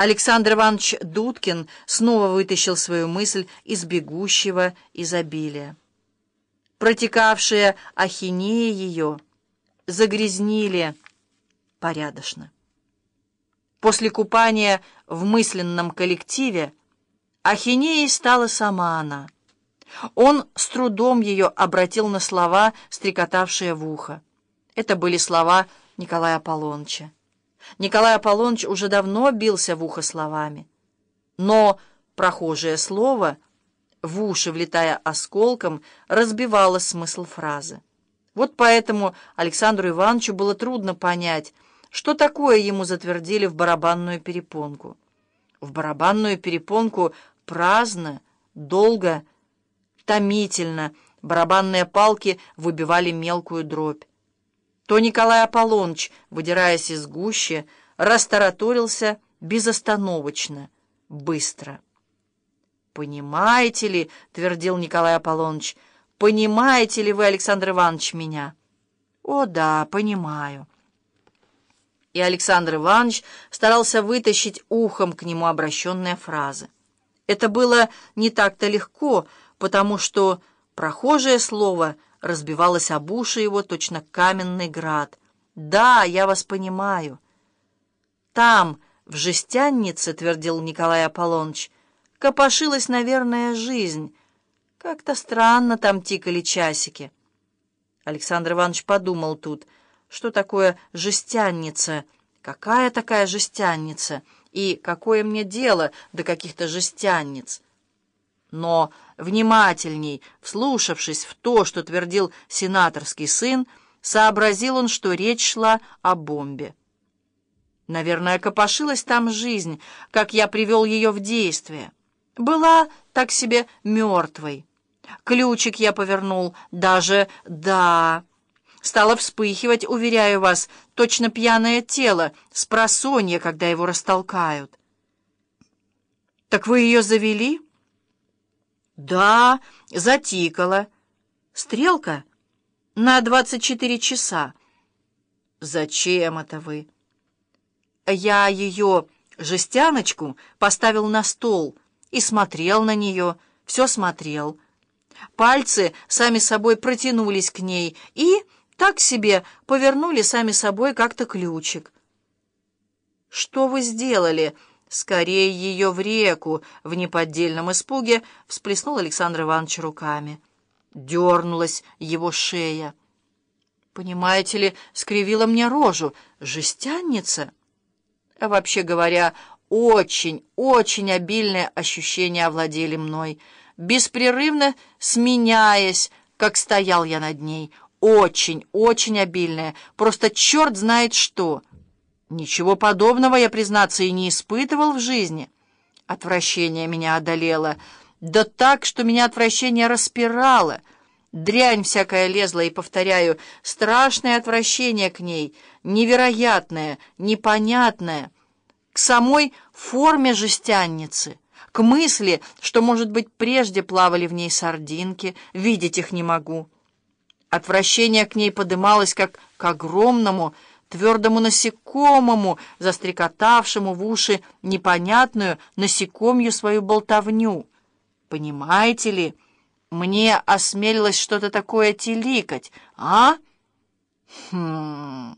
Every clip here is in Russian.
Александр Иванович Дудкин снова вытащил свою мысль из бегущего изобилия. Протекавшие ахинеи ее загрязнили порядочно. После купания в мысленном коллективе ахинеей стала сама она. Он с трудом ее обратил на слова, стрекотавшие в ухо. Это были слова Николая Аполлоныча. Николай Аполлоныч уже давно бился в ухо словами. Но прохожее слово, в уши влетая осколком, разбивало смысл фразы. Вот поэтому Александру Ивановичу было трудно понять, что такое ему затвердили в барабанную перепонку. В барабанную перепонку праздно, долго, томительно барабанные палки выбивали мелкую дробь то Николай Аполлоныч, выдираясь из гущи, растараторился безостановочно, быстро. «Понимаете ли, — твердил Николай Аполлоныч, — понимаете ли вы, Александр Иванович, меня?» «О, да, понимаю». И Александр Иванович старался вытащить ухом к нему обращенные фразы. Это было не так-то легко, потому что прохожее слово — разбивалась об уши его точно каменный град. «Да, я вас понимаю». «Там, в жестяннице, — твердил Николай Аполлоныч, — копошилась, наверное, жизнь. Как-то странно там тикали часики». Александр Иванович подумал тут, что такое жестянница, какая такая жестянница, и какое мне дело до каких-то жестянниц. Но внимательней, вслушавшись в то, что твердил сенаторский сын, сообразил он, что речь шла о бомбе. Наверное, копошилась там жизнь, как я привел ее в действие. Была так себе мертвой. Ключик я повернул, даже «да». Стало вспыхивать, уверяю вас, точно пьяное тело, с просонья, когда его растолкают. «Так вы ее завели?» «Да, затикала. Стрелка на двадцать четыре часа». «Зачем это вы?» «Я ее, жестяночку, поставил на стол и смотрел на нее, все смотрел. Пальцы сами собой протянулись к ней и так себе повернули сами собой как-то ключик». «Что вы сделали?» «Скорее ее в реку!» — в неподдельном испуге всплеснул Александр Иванович руками. Дернулась его шея. «Понимаете ли, скривила мне рожу. Жестянница?» А вообще говоря, очень, очень обильные ощущения овладели мной, беспрерывно сменяясь, как стоял я над ней. Очень, очень обильное, просто черт знает что — Ничего подобного я, признаться, и не испытывал в жизни. Отвращение меня одолело, да так, что меня отвращение распирало. Дрянь всякая лезла, и, повторяю, страшное отвращение к ней, невероятное, непонятное, к самой форме жестянницы, к мысли, что, может быть, прежде плавали в ней сардинки, видеть их не могу. Отвращение к ней подымалось, как к огромному, твердому насекомому, застрекотавшему в уши непонятную насекомью свою болтовню. Понимаете ли, мне осмелилось что-то такое теликать, а? Хм...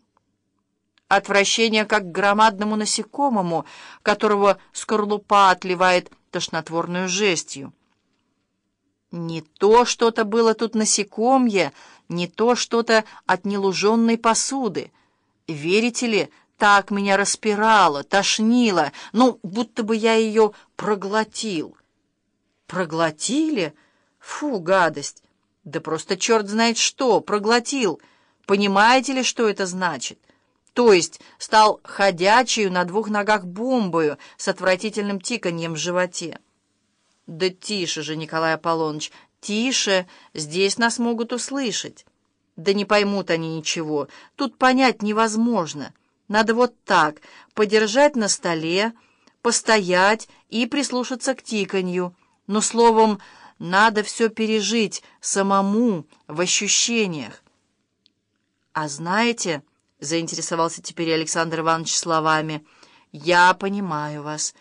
Отвращение как к громадному насекомому, которого скорлупа отливает тошнотворную жестью. Не то что-то было тут насекомье, не то что-то от нелуженной посуды. Верите ли, так меня распирало, тошнило, ну, будто бы я ее проглотил. Проглотили? Фу, гадость! Да просто черт знает что, проглотил. Понимаете ли, что это значит? То есть стал ходячую на двух ногах бомбою с отвратительным тиканьем в животе. Да тише же, Николай Аполлоныч, тише, здесь нас могут услышать. Да не поймут они ничего. Тут понять невозможно. Надо вот так, подержать на столе, постоять и прислушаться к тиканью. Но, словом, надо все пережить самому, в ощущениях. «А знаете, — заинтересовался теперь Александр Иванович словами, — Я понимаю вас.